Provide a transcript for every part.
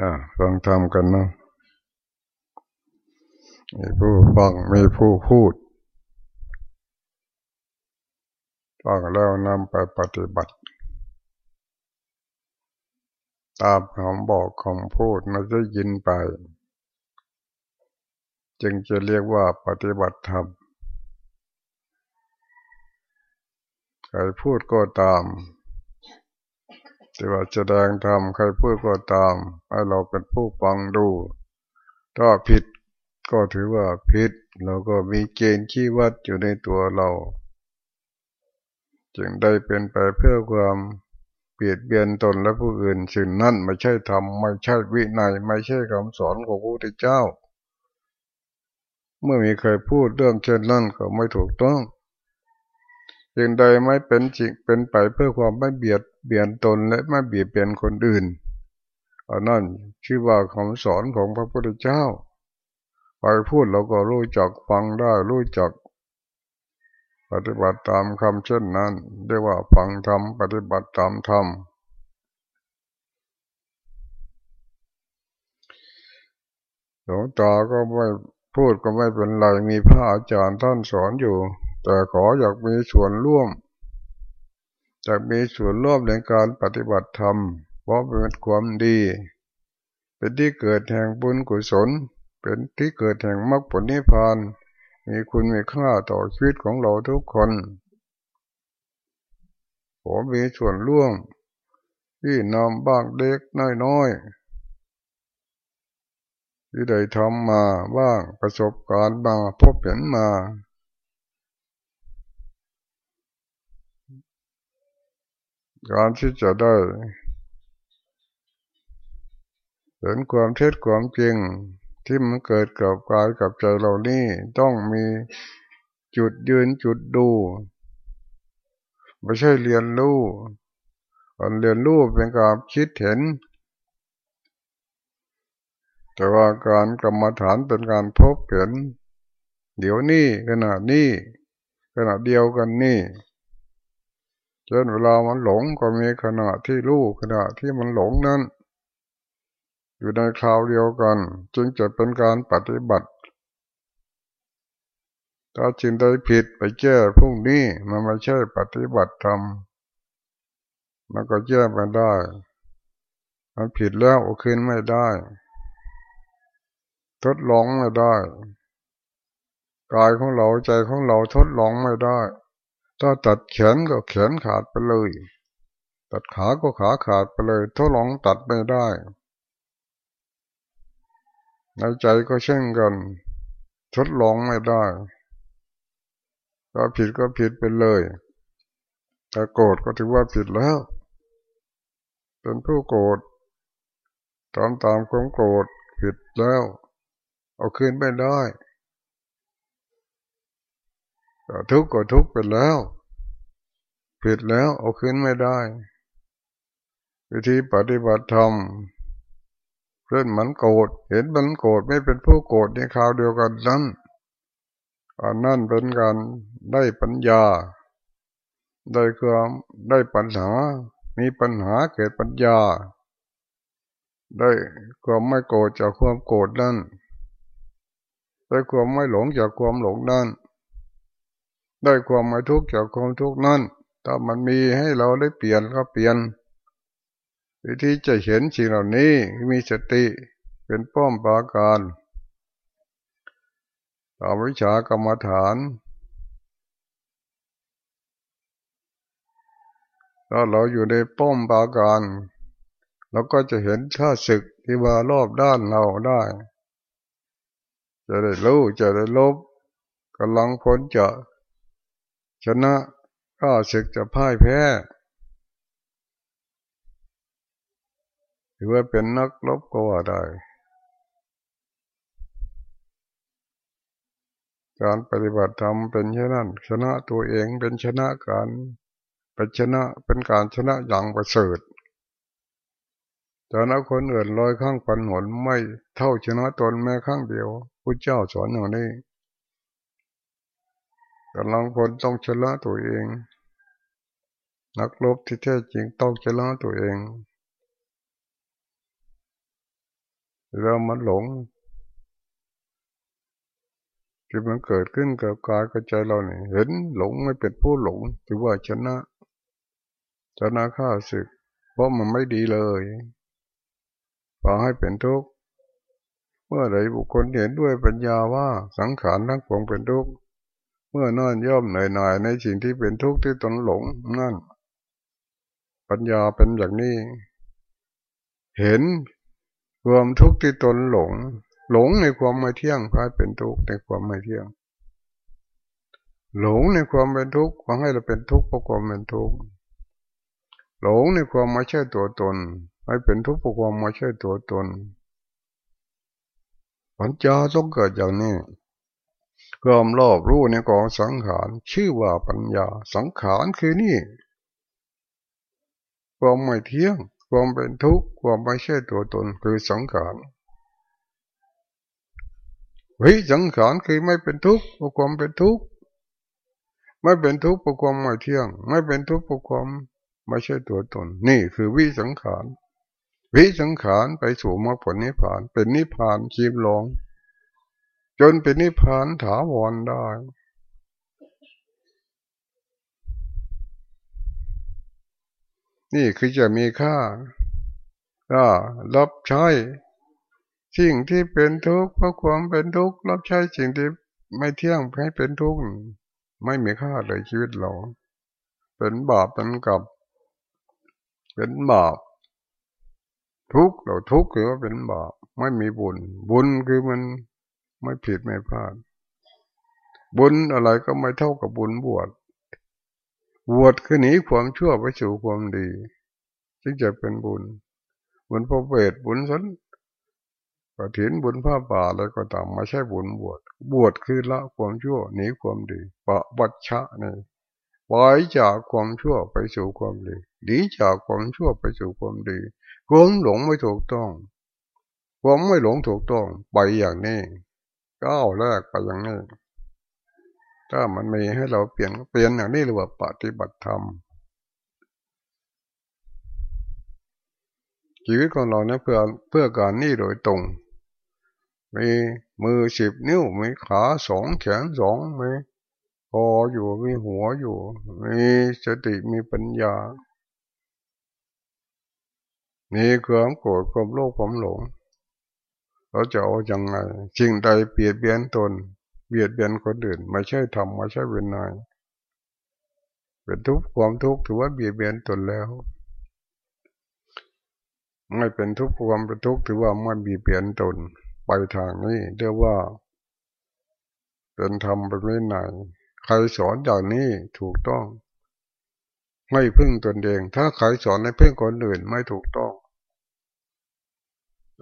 อ่าฟังธรรมกันเนาะมีผู้ฟังมีผู้พูดฟังแล้วนำไปปฏิบัติ ตามคำบอกคำพูดม่ได้ยินไป จึงจะเรียกว่าปฏิบัติธรรมใครพูดก็ตาม แต่ว่าแสดงธรรมใครพูดก็ตามให้เราเป็นผู้ฟังดู ถ้าผิดก็ถือว่าผิดเราก็มีเกณฑ์ชี้วัดอยู่ในตัวเรา จึงได้เป็นไปเพื่อความเปลี่ยนเบียนตนและผู้อื่นสิ่งนั้นไม่ใช่ธรรมไม่ใช่วินัยไม่ใช่คำสอนของพระพุทธเจ้า เมื่อมีใครพูดเรื่องเช่นนั้นก็ไม่ถูกต้องสิ่งใดไม่เป็นจริงเป็นไปเพื่อความไม่เบียด เบียนตนและไม่เบียดเบียนคนอื่นอันนั้นชื่อว่าคำสอนของพระพุทธเจ้า ไปพูดเราก็รู้จักฟังได้รู้จัก ปฏิบัติตามคำเช่นนั้นเรียกว่าฟังธรรมปฏิบัติตามธรรมหลวงตาก็ไม่พูดก็ไม่เป็นไรมีพระอาจารย์ท่านสอนอยู่ แต่ขออยากมีส่วนร่วม อยากมีส่วนร่วมในการปฏิบัติธรรม เพราะเป็นความดี เป็นที่เกิดแห่งบุญกุศล เป็นที่เกิดแห่งมรรคผลนิพพาน มีคุณมีค่าต่อชีวิตของเราทุกคนผมมีส่วนร่วมที่นำบ้างเล็กน้อยๆที่ได้ทำมาบ้างประสบการณ์มาพบเห็นมา การที่จะได้เห็นความเท็จความจริงที่มันเกิดกับกายกับใจเรานี่ต้องมีจุดยืนจุดดูไม่ใช่เรียนรู้การเรียนรู้เป็นการคิดเห็น แต่ว่าการกรรมฐานเป็นการพบเห็น เดี๋ยวนี้ขณะนี้ขณะเดียวกันนี่ เช่นเวลามันหลงก็มีขณะที่รู้ขณะที่มันหลงนั้น อยู่ในคราวเดียวกัน จึงจะเป็นการปฏิบัติ ถ้าจินได้ผิดไปแก้พรุ่งนี้มันไม่ใช่ปฏิบัติธรรมมันก็แก้ไม่ได้ มันผิดแล้วเอาคืนไม่ได้ ทดลองไม่ได้ กายของเราใจของเราทดลองไม่ได้ ถ้าตัดแขนก็แขนขาดไปเลย ตัดขาก็ขาขาดไปเลยทดลองตัดไม่ได้ในใจก็เช่นกัน ทดลองไม่ได้ถ้าผิดก็ผิดไปเลยถ้าโกรธก็ถือว่าผิดแล้ว เป็นผู้โกรธตามตามความโกรธผิดแล้ว เอาคืนไม่ได้ ทุกข์ก็ทุกข์ไปแล้ว ผิดแล้วเอาขึ้นไม่ได้ วิธีปฏิบัติธรรมเพื่อนมันโกรธเห็นมันโกรธไม่เป็นผู้โกรธในคราวเดียวกันนั้นอันนั่นเป็นการได้ปัญญา ได้ความได้ปัญหา มีปัญหาเกิดปัญญา ได้ความไม่โกรธจากความโกรธนั้นได้ความไม่หลงจากความหลงนั้น ได้ความไม่ทุกข์จากความทุกข์นั้นถ้ามันมีให้เราได้เปลี่ยนก็เปลี่ยน วิธีจะเห็นสิ่งเหล่านี้มีสติเป็นป้อมปราการตามวิชากรรมฐาน ถ้าเราอยู่ในป้อมปราการเราก็จะเห็นข้าศึกที่มารอบด้านเราได้ จะได้รู้จะได้ลบกำลังพ้นจะ ชนะก็ศึกจะพ่ายแพ้ถือว่าเป็นนักลบก็ว่าได้การปฏิบัติธรรมเป็นเช่นนั้น ชนะตัวเองเป็นชนะการเป็นชนะเป็นการชนะอย่างประเสริฐแต่นักคนอื่นลอยข้างปันหนไม่เท่าชนะตนแม้ข้างเดียวพระเจ้าสอนอย่างนี้ กำลังพลต้องชนะตัวเอง นักรบที่แท้จริงต้องชนะตัวเองเรามันหลงที่มันเกิดขึ้นกับกายกับใจเราเนี่ยเห็นหลงไม่เป็นผู้หลงถือว่าชนะ ชนะข้าศึก เพราะมันไม่ดีเลยพอให้เป็นทุกข์เมื่อใดบุคคลเห็นด้วยปัญญาว่าสังขารทั้งปวงเป็นทุกข์ เมื่อนอนย่อมเหนื่อยหน่ายในสิ่งที่เป็นทุกข์ที่ตนหลงนั่น ปัญญาเป็นอย่างนี้ เห็นรวมทุกข์ที่ตนหลง หลงในความไม่เที่ยงพายเป็นทุกข์ในความไม่เที่ยง หลงในความเป็นทุกข์ความให้เราเป็นทุกข์เพราะความเป็นทุกข์หลงในความไม่ใช่ตัวตน ให้เป็นทุกข์เพราะความไม่ใช่ตัวตนปัญญาต้องเกิดอย่างนี้ ความรอบรู้ในกองสังขารชื่อว่าปัญญา สังขารคือนี่ ความไม่เที่ยง ความเป็นทุกข์ ความไม่ใช่ตัวตนคือสังขารวิสังขารคือไม่เป็นทุกข์เพราะความเป็นทุกข์ ไม่เป็นทุกข์เพราะความไม่เที่ยง ไม่เป็นทุกข์เพราะความไม่ใช่ตัวตน นี่คือวิสังขารวิสังขารไปสู่มรรคผลนิพพาน เป็นนิพพานชีพลง จนเป็นนิพพานถาวรได้ นี่คือจะมีค่าก็รับใช้สิ่งที่เป็นทุกข์เพราะความเป็นทุกข์รับใช้สิ่งที่ไม่เที่ยงให้เป็นทุกข์ไม่มีค่าเลยชีวิตเราเป็นบาปเป็นกับเป็นบาปทุกข์เราทุกข์คือว่าเป็นบาปไม่มีบุญ บุญคือมัน ไม่ผิดไม่พลาด บุญอะไรก็ไม่เท่ากับบุญบวชบวชคือหนีความชั่วไปสู่ความดีจึงจะเป็นบุญ บุญพระเวทบุญสนกระถินบุญผ้าป่าอะไรก็ตามไม่ใช่บุญบวชบวชคือละความชั่วหนีความดีปะบัชชะนี่ปล่อยจากความชั่วไปสู่ความดีหนีจากความชั่วไปสู่ความดีความหลงไม่ถูกต้อง ความไม่หลงถูกต้องไปอย่างนี้ ก้าวแรกไปอย่างนี้ ถ้ามันมีให้เราเปลี่ยนเปลี่ยนอย่างนี้เรียกว่าปฏิบัติธรรมชีวิตของเราเนี่ยเพื่อเพื่อการนี่โดยตรง มีมือสิบนิ้ว มีขาสองแขนสองมีคออยู่ มีหัวอยู่ มีสติมีปัญญา มีความโกรธความโลภความหลง เราจะเอาอย่างไงสิ่งใดเปลี่ยนเบียนตน เบียดเบียนคนอื่นไม่ใช่ทำไม่ใช่เป็นนายเป็นทุกข์ความทุกข์ถือว่าเบียดเบียนตนแล้ว ไม่เป็นทุกข์ความเป็นทุกข์ถือว่าไม่เบียดเบียนตน ไปทางนี้เรียกว่า เป็นธรรมเป็นไม่นายใครสอนอย่างนี้ถูกต้อง ไม่พึ่งตนเอง ถ้าใครสอนให้พึ่งคนอื่นไม่ถูกต้อง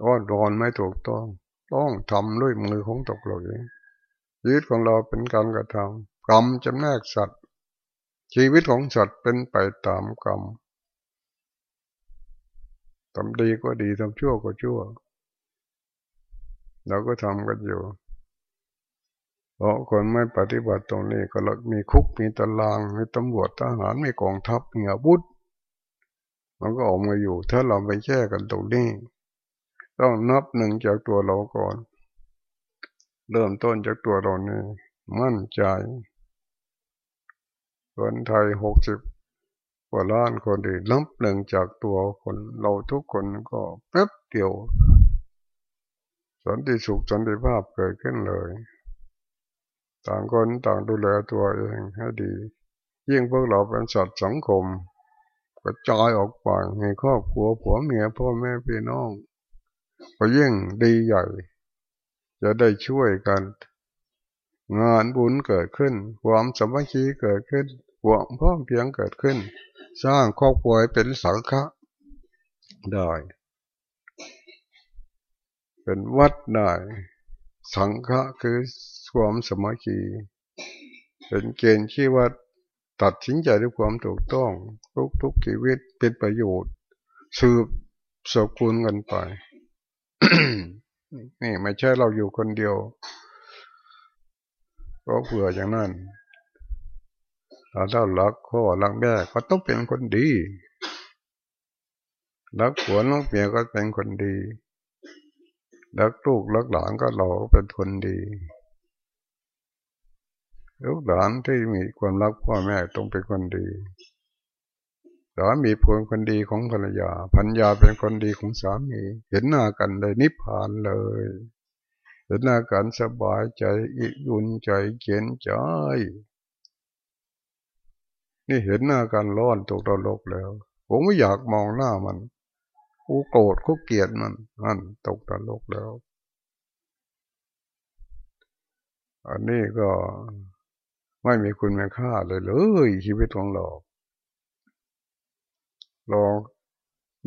อ้อนรอนไม่ถูกต้อง ต้องทำด้วยมือของตกเราเองชีวิตของเราเป็นการกระทำกรรมจำแนกสัตว์ ชีวิตของสัตว์เป็นไปตามกรรมทำดีก็ดีทำชั่วก็ชั่ว เราก็ทำกันอยู่ เพราะคนไม่ปฏิบัติตรงนี้ก็มีคุกมีตารางมีตำรวจทหารมีกองทัพมีอาวุธมันก็ออกมาอยู่ ถ้าเราไปแช่กันตรงนี้ ต้องนับหนึ่งจากตัวเราก่อน เริ่มต้นจากตัวเรานี่มั่นใจ คนไทยหกสิบกว่าล้านคนดีนับหนึ่งจากตัวคนเราทุกคนก็แป๊บเดียวสันติสุขสันติภาพเกิดขึ้นเลย ต่างคนต่างดูแลตัวเองให้ดี ยิ่งพวกเราเป็นสัตว์สังคมกระจายออกไปมีครอบครัวผัวเมียพ่อแม่พี่น้อง ก็ยิ่งดีใหญ่ จะได้ช่วยกัน งานบุญเกิดขึ้น ความสมัคคีเกิดขึ้นความพร้อมเพียงเกิดขึ้น สร้างครอบครัวเป็นสังฆะได้ เป็นวัดได้ สังฆะคือความสมัคคีเป็นเกณฑ์ที่ว่าตัดสินใจด้วยความถูกต้อง ทุกทุกชีวิตเป็นประโยชน์ สืบสกุลกันไป นี่ไม่ใช่เราอยู่คนเดียวก็เผื่ออย่างนั้นเราเล่ารักพ่อรักแม่ก็ต้องเป็นคนดีรักผัวรักเมียก็เป็นคนดีรักลูกรักหลานก็เราเป็นคนดีลูกหลานที่มีความรักพ่อแม่ต้องเป็นคนดีามีพลคนดีของภรรยาพัญญาเป็นคนดีของสามี เห็นหน้ากันเลยนิพพานเลย เห็นหน้ากันสบายใจอิยุนใจเขียนใจนี่เห็นหน้ากันร้อนตกตลกแล้ว ผมไม่อยากมองหน้ามันกูโกรธกูเกลียดมันนั่นตกตลกแล้ว อันนี้ก็ไม่มีคุณมีค่าเลยเลยชีวิตของเรา เรา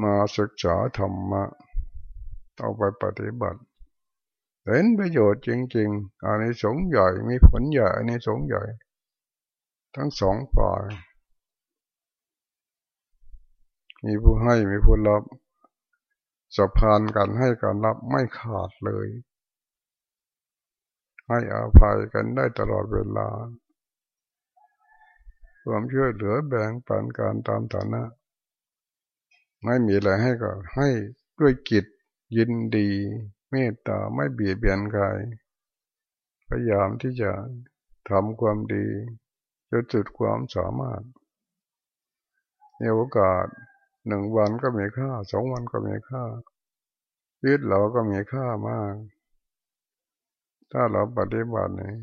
มาศึกษาธรรมะเอาไปปฏิบัติ เห็นประโยชน์จริงๆอันนี้สงใหญ่มีผลใหญ่อันนี้สงใหญ่ ทั้งสองฝ่าย มีผู้ให้มีผู้รับสะพานกันให้การรับไม่ขาดเลย ให้อภัยกันได้ตลอดเวลาความช่วยเหลือแบ่งปันการตามฐานะ ไม่มีอะไรให้ก็ให้ด้วยจิตยินดี เมตตาไม่เบียดเบียนใครพยายามที่จะทำความดีจนจุดความสามารถในโอกาสหนึ่งวันก็มีค่าสองวันก็มีค่าชีวิตเราก็มีค่ามาก ถ้าเราปฏิบัตินี่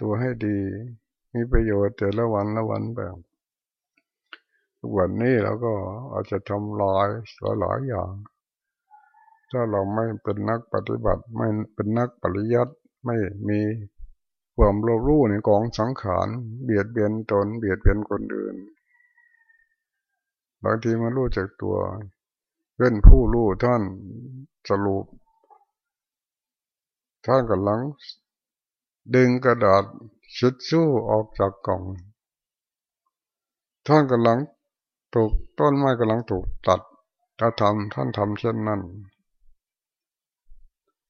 ตัวให้ดี มีประโยชน์แต่ละวันละวันแบบ ทุกวันนี้เราก็อาจจะทำลายหลายอย่าง ถ้าเราไม่เป็นนักปฏิบัติไม่เป็นนักปริยัติไม่มีความรู้ในกองสังขารเบียดเบียนตนเบียดเบียนคนอื่นบางทีมันรู้จักตัวเพื่อนผู้รู้ท่านสรุปท่านกำลัง ดึงกระดาษชุดสู้ออกจากกล่อง ท่านกำลัง ถูกต้นไม้กำลังถูกตัดถ้าทำท่านทำเช่นนั้น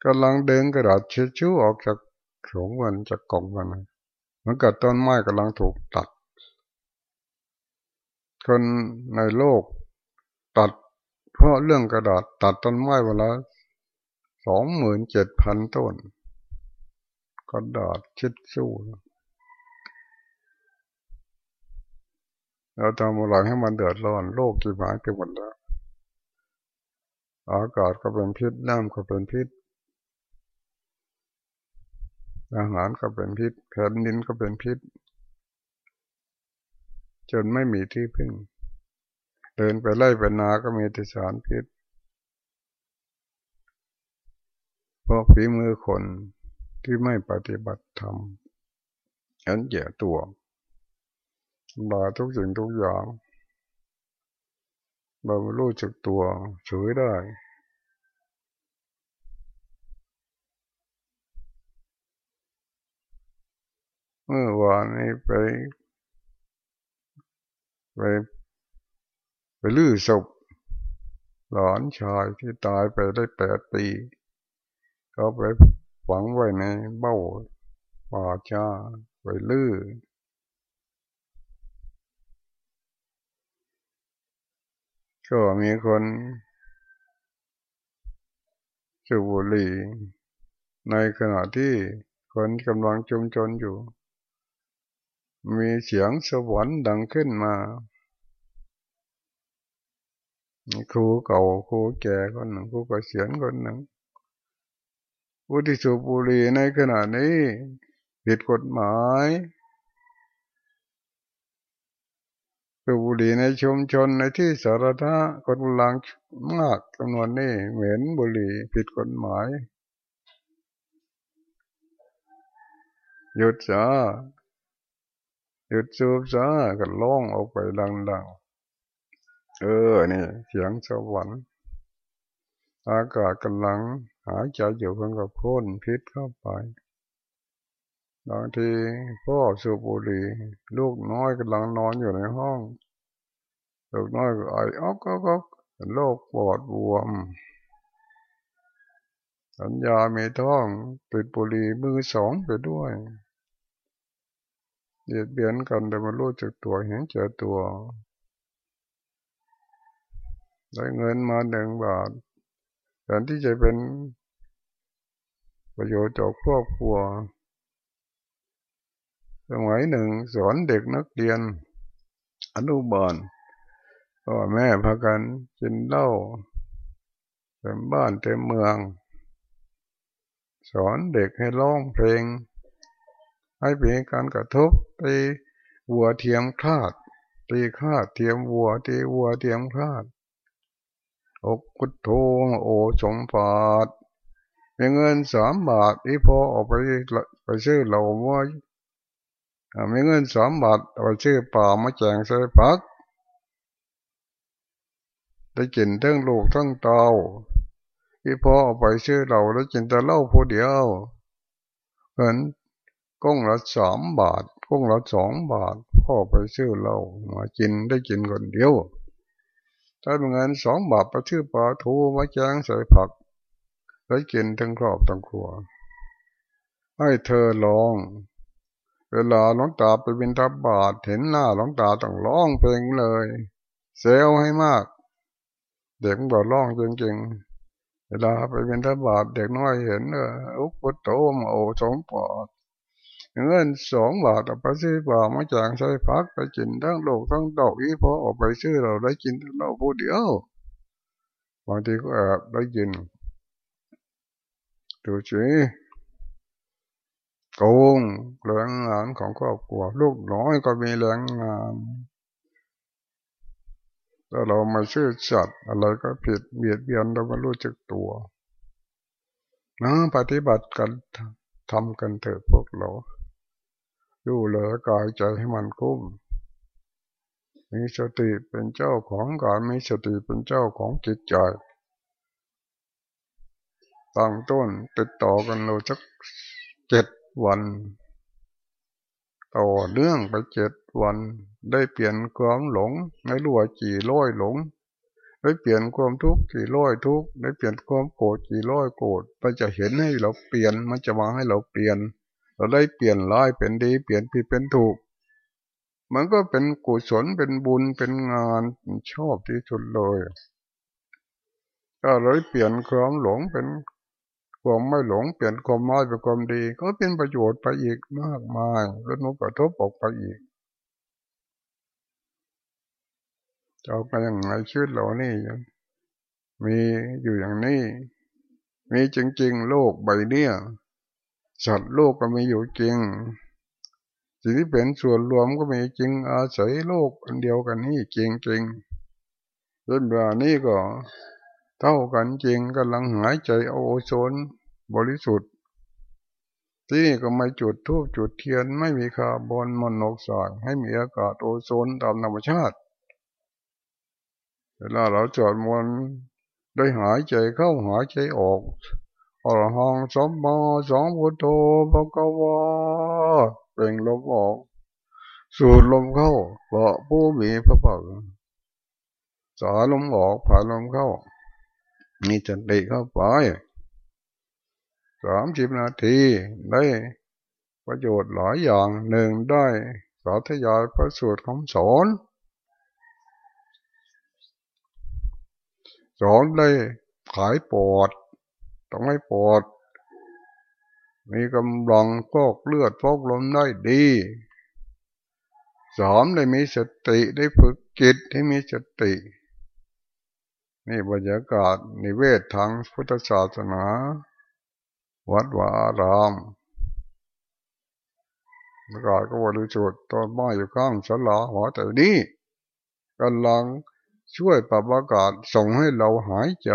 กำลังดึงกระดาษชุดชู้ออกจากของมันจากกล่องมันเหมือนกับต้นไม้กำลังถูกตัด คนในโลกตัด เพราะเรื่องกระดาษตัดต้นไม้เวลาสองหมื่นเจ็ดพันต้นกระดาษชิดสู้ เราทำอะไรให้มันเดือดร้อนโลกกี่หมายไปหมดแล้ว อากาศก็เป็นพิษน้ำก็เป็นพิษ อาหารก็เป็นพิษแผ่นดินก็เป็นพิษ จนไม่มีที่พึ่ง เดินไปไล่ไปนาก็มีแต่สารพิษเพราะฝีมือคนที่ไม่ปฏิบัติธรรมอันแย่ตัว บาทุกสิ่งทุกอย่างเรารู้จักตัวเฉยได้ เมื่อวานนี้ไป ไป ไปลื้อศพหลานชายที่ตายไปได้แปดปีเขาไปฝังไว้ในเบ้าป่าชาไปลื้อ ก็มีคนสูบบุหรี่ในขณะที่คนกำลังจุมจนอยู่ มีเสียงสวรรค์ดังขึ้นมาครูเก่าครูแก่คนหนึ่งครูเกษียณคนหนึ่งผู้ที่สูบบุหรี่ในขณะนี้ผิดกฎหมาย สูบบุหรี่ในชุมชนในที่สาธารณะคนกำลังมากจำนวนนี้เหม็นบุหรี่ผิดกฎหมาย หยุดซะหยุดสูบซะก็ร้องออกไปดังๆ เออนี่เสียงสวรรค์อากาศกำลัง หายใจอยู่เพิ่งกับพ่นพิษเข้าไป บางทีพ่อสูบบุหรี่ลูกน้อยกำลังนอนอยู่ในห้อง ลูกน้อยก็ไอออกก็ก็โรคปอดบวม สัญญาไม่ท้องติดบุหรี่มือสองไปด้วยเบียดเบียนกันแต่มารู้จักตัวเห็นเจอตัว ได้เงินมาหนึ่งบาทแทนที่จะเป็นประโยชน์จากครอบครัว สมัยหนึ่งสอนเด็กนักเรียน อนุบาลพ่อแม่พากันกินเหล้าเต็มบ้านเต็มเมือง สอนเด็กให้ร้องเพลง ให้เป็นการกระทบตีวัวเทียมคาดตีคาดเทียมวัวตีวัวเทียมคาดอกกุดโทโอสมปาดมีเงินสามบาทที่พอออกไปไปซื้อเหล่าว่า มีเงินสามบาทไปซื้อป่ามาแจงใส่พักได้กินทั้งลูกทั้งเตาที่พอออกไปซื้อเหล่าแล้วกินแต่เหล้าผู้เดียวเงินก้องละสามบาทก้องละสองบาท พ่อไปซื้อเหล้ามากินได้กินคนเดียวถ้าเป็นเงินสองบาทไปซื้อปลาทูมาแจงใส่ผักได้กินทั้งครอบทั้งครัวให้เธอลอง เวลาหลวงตาไปบินทบบาทเห็นหน้าหลวงตาต้องร้องเพลงเลยเซลให้มาก เด็กบอกร้องจริงๆ เวลาไปบินทบบาทเด็กน้อยเห็นเอออุปโตมโอสองปอดเงินสองบาทเอาไปซื้อปลามาจางใช้พักไปกินทั้งโลกทั้งดอกอีพอออกไปซื้อเราได้กินเราผู้เดียวบางทีก็แอบได้กินดูสิ โกงแรงงานของครอบครัว ลูกน้อยก็มีแรงงานถ้าเราไม่ชื่อจัดอะไรก็ผิดเบียดเบียนเราไม่รู้จักตัวนะปฏิบัติกันทำกันเถอะพวกเราดูแลกายใจให้มันคุ้มมีสติเป็นเจ้าของกายมีสติเป็นเจ้าของจิตใจตั้งต้นติดต่อกันเราสักเจ็ด วันต่อเนื่องไปเจ็ดวัน ได้เปลี่ยนความหลงในรัวจีร้อยหลง ได้เปลี่ยนความทุกข์กี่ร้อยทุกข์ได้เปลี่ยนความโกรธกี่ร้อยโกรธมันจะเห็นให้เราเปลี่ยนมันจะมาให้เราเปลี่ยน เราได้เปลี่ยนร้ายเป็นดี เปลี่ยนผิดเป็นถูก มันก็เป็นกุศลเป็นบุญเป็นงานชอบที่สุดเลยถ้าเราเปลี่ยนความหลงเป็น ความไม่หลงเปลี่ยนความน้อยเป็นความดี ก็เป็นประโยชน์ไปอีกมากมายแล้วนุกระทบออกไปอีกจะเอาไปย่างไรชีวิตเรานี่มีอยู่อย่างนี้ มีจริงๆ โลกใบเนี้ยสัตว์โลกก็มีอยู่จริง สิ่งที่เป็นส่วนรวมก็มีจริง อาศัยโลกอันเดียวกันนี่จริงจริงเรื่องแบบนี้ก็ เท่ากันจริงกำลังหายใจเอาโอโซนบริสุทธิ์ที่นี่ก็ไม่จุดทูบจุดเทียนไม่มีคาร์บอนมอนอกไซด์ให้มีอากาศโอโซนตามธรรมชาติ เวลาเราจอดมนได้หายใจเข้าหายใจออกอรหังสมมาสองพุทโธพระกวาเป่งลมออก สูดลมเข้าเพราะผู้มีพระปักสาลมออกผ่านลมเข้า มีจันติเข้าไปสามสิบนาทีได้ประโยชน์หลายอย่างหนึ่งได้สาธยายพระสูตรของสอนสอนได้ขายปอดต้องให้ปอด มีกำลังฟอกเลือดฟอกลมได้ดีสามได้มีสติได้ฝึกจิตให้มีสติ นี่บรรยากาศนิเวศทางพุทธศาสนา วัดวารามบรรยากาศก็บริสุทธิ์ต้นไม้อยู่ข้างสลาหัวแต่นี้กำลังช่วยปรับอากาศส่งให้เราหายใจ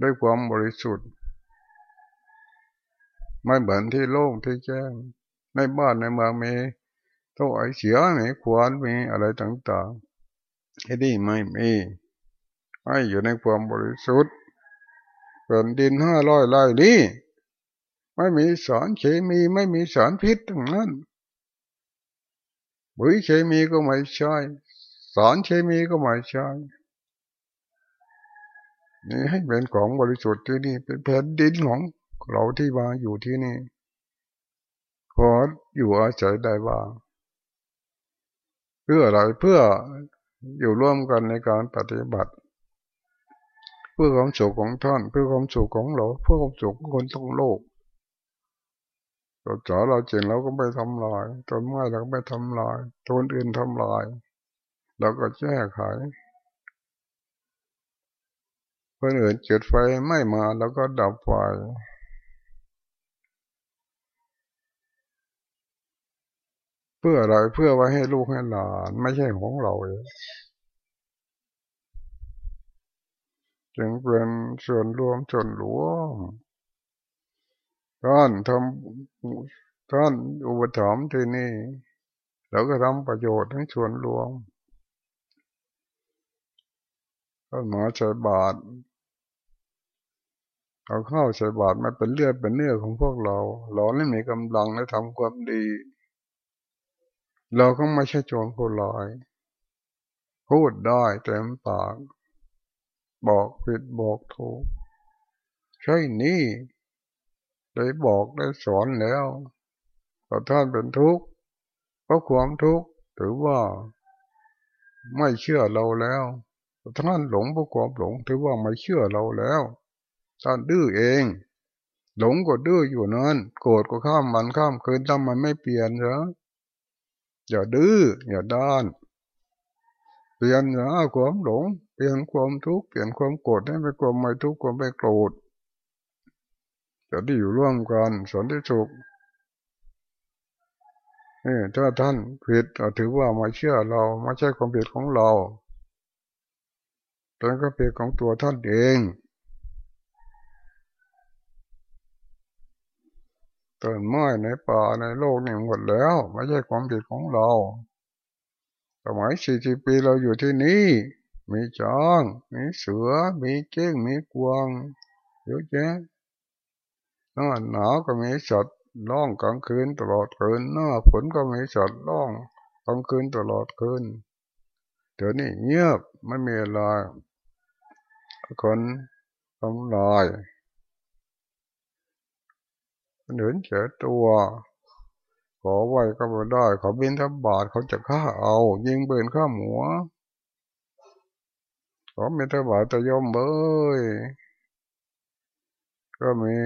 ด้วยความบริสุทธิ์ ไม่เหมือนที่โล่งที่แจ้ง ในบ้านในเมืองมีโต๊ะไอเสียมีควานมีอะไรต่างๆที่นี่ไม่มี ให้อยู่ในความบริสุทธิ์แผ่นดินห้าร้อยไร่นี้ไม่มีสารเคมีไม่มีสารพิษทั้งนั้นปุ๋ยเคมีก็ไม่ใช่สารเคมีก็ไม่ใช่นี่ให้เป็นของบริสุทธิ์ที่นี่เป็นแผ่นดินของเราที่มาอยู่ที่นี่พออยู่อาศัยได้บ้างเพื่ออะไรเพื่ออยู่ร่วมกันในการปฏิบัติ เพื่อความสุขของท่าน เพื่อความสุขของเราเพื่อความสุขของคนทั้งโลกตัวจ๋าเราจริงเราก็ไม่ทำลายต้นไม้เราก็ไม่ทำลายต้นอื่นทำลายเราก็แก้ไขเพื่อนอื่นจุดไฟไม่มาแล้วก็ดับไฟเพื่ออะไรเพื่อไว้ให้ลูกให้หลาน ไม่ใช่ของเราเอง จึงเป็นส่วนรวมส่วนรวมท่านทำท่านอุปถัมภ์ที่นี่เราก็ทำประโยชน์ทั้งส่วนรวมท่านหมอใช้บาทเอาเข้าใส่บาตรมาเป็นเลือดเป็นเนื้อของพวกเราเราไม่มีกำลังและทำความดี เราก็ไม่ใช่โจรผู้ลอย พูดได้เต็มปาก บอกผิดบอกถูก ใช่นี่ได้บอกได้สอนแล้วพอท่านเป็นทุกข์เพราะความทุกข์ถือว่าไม่เชื่อเราแล้วท่านหลงเพราะความหลงถือว่าไม่เชื่อเราแล้วท่านดื้อเอง หลงก็ดื้ออยู่นั้นโกรธก็ข้ามมันข้ามคืนทำมันไม่เปลี่ยนเหรออย่าดื้ออย่าด้าน ปลี่ยนนะความหลง เปลี่ยนความทุกข์ เปลี่ยนความโกรธให้เป็นความไม่ทุกข์ ความไม่โกรธ จะได้อยู่ร่วมกันสนที่สุขนี่ถ้าท่านผิดถือว่ามาเชื่อเราไม่ใช่ความผิดของเราแต่ก็เป็นของตัวท่านเองต้นไม้ในป่าในโลกนี่หมดแล้ว ไม่ใช่ความผิดของเรา สมัยสี่สิบปีเราอยู่ที่นี่ มีจ้าง มีเสือ มีเก้ง มีกวางเยอะแยะหน้าหนาวก็มีสัตว์ร้องกลางคืนตลอดคืนหน้าฝนก็มีสัตว์ร้องกลางคืนตลอดคืนเดี๋ยวนี้เงียบไม่มีอะไรคนทำลายเหนือเฉยตัว ขอไหวก็ไม่ได้ขาบินทับบาทเขาจะฆ่าเอา ยิงเบินข้าหมัวขอมีทบาทจะยอมเบยก็มี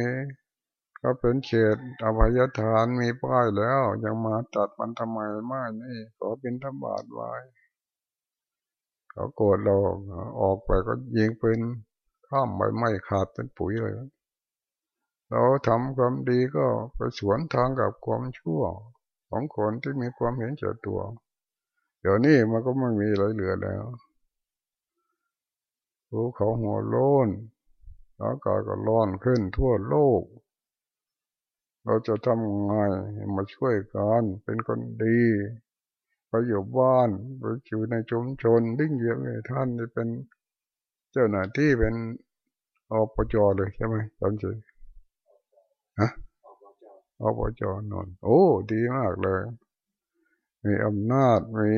ก็เป็นเขตอภัยทานมีป้ายแล้ว ยังมาตัดมันทำไมไม่นี่ ขอเป็นทบาทไว้เขาโกรธเราออกไปก็ยิงเป็นข้ามใบไม้ขาดเป็นปุ๋ยเลย เราทำความดีก็ไปสวนทางกับความชั่ว ของคนที่มีความเห็นเฉตัว เดี๋ยวนี้มันก็ไม่มีอะไรเหลือแล้วภูเขาหัวโล้นอากาศก็ร้อนขึ้นทั่วโลก เราจะทำไงมาช่วยกันเป็นคนดีไปอยู่บ้านไปอยู่ในชุมชนดิ้งเยี่ยมเลยท่านจะเป็นเจ้าหน้าที่เป็นอบจเลยใช่ไหมจำใจ ฮะอบจนนโอ้ ดีมากเลย มีอำนาจมี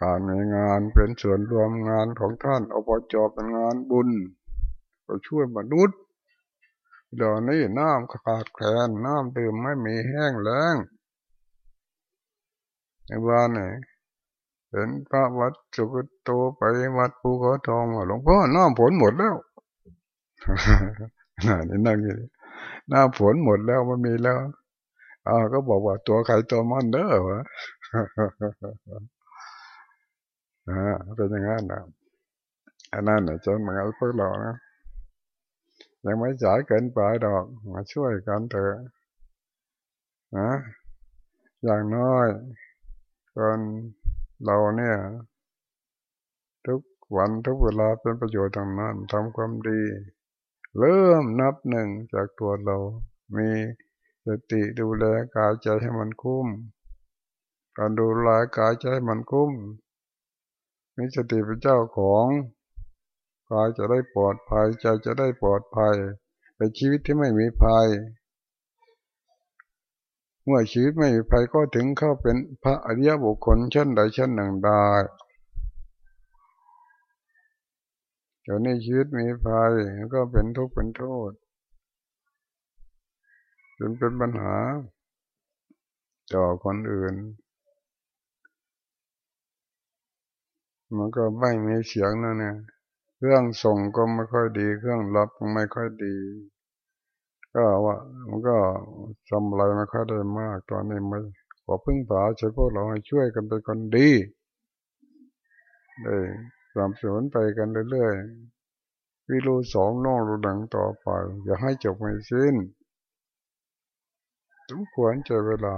การมีงานเป็นส่วนรวมงานของท่านอบจเป็นงานบุญก็ช่วยมนุษย์เดี๋ยวนี้น้ำขาดแคลนน้ำดื่มไม่มีแห้งแล้งในบ้านไหนเห็นพระวัดสุกโตไปวัดภูเขาทองหลวงพ่อน้ำฝนหมดแล้ว นั่นนั่งอยู่หน้าฝนหมดแล้วมันมีแล้วอ่าก็บอกว่าตัวใครตัวมันเด้อวะอ่าเป็นอย่างนั้นนะอันนั้นเนี่ยจนมาเอาพวกเรานะยังไม่จ่ายเกินไปดอกมาช่วยกันเถอะนะอย่างน้อยคนเราเนี่ย ทุกวันทุกเวลาเป็นประโยชน์ทางนั้นทำความดี เริ่มนับหนึ่งจากตัวเรา มีสติดูแลกายใจให้มันคุ้ม การดูแลกายใจให้มันคุ้ม มีสติเป็นเจ้าของกายจะได้ปลอดภัยใจจะได้ปลอดภัยในชีวิตที่ไม่มีภัย เมื่อชีวิตไม่มีภัยก็ถึงเข้าเป็นพระอริยบุคคลชั้นใดชั้นหนึ่งได้ เดี๋ยวนี้ชีวิตมีภัยก็เป็นทุกข์เป็นโทษจนเป็นปัญหาต่อคนอื่น มันก็ไม่มีเสียงนั่นเนี่ยเครื่องส่งก็ไม่ค่อยดี เครื่องรับก็ไม่ค่อยดี ก็ว่า มันก็ทำอะไรไม่ค่อยได้มากตอนนี้ไม่ขอพึ่งพาใช้พวกเราให้ช่วยกันเป็นคนดีได้ สามสนไปกันเรื่อยๆวิรูสองน้องรูดังต่อไป อย่าให้จบไม่สิ้นสมควรใจเวลา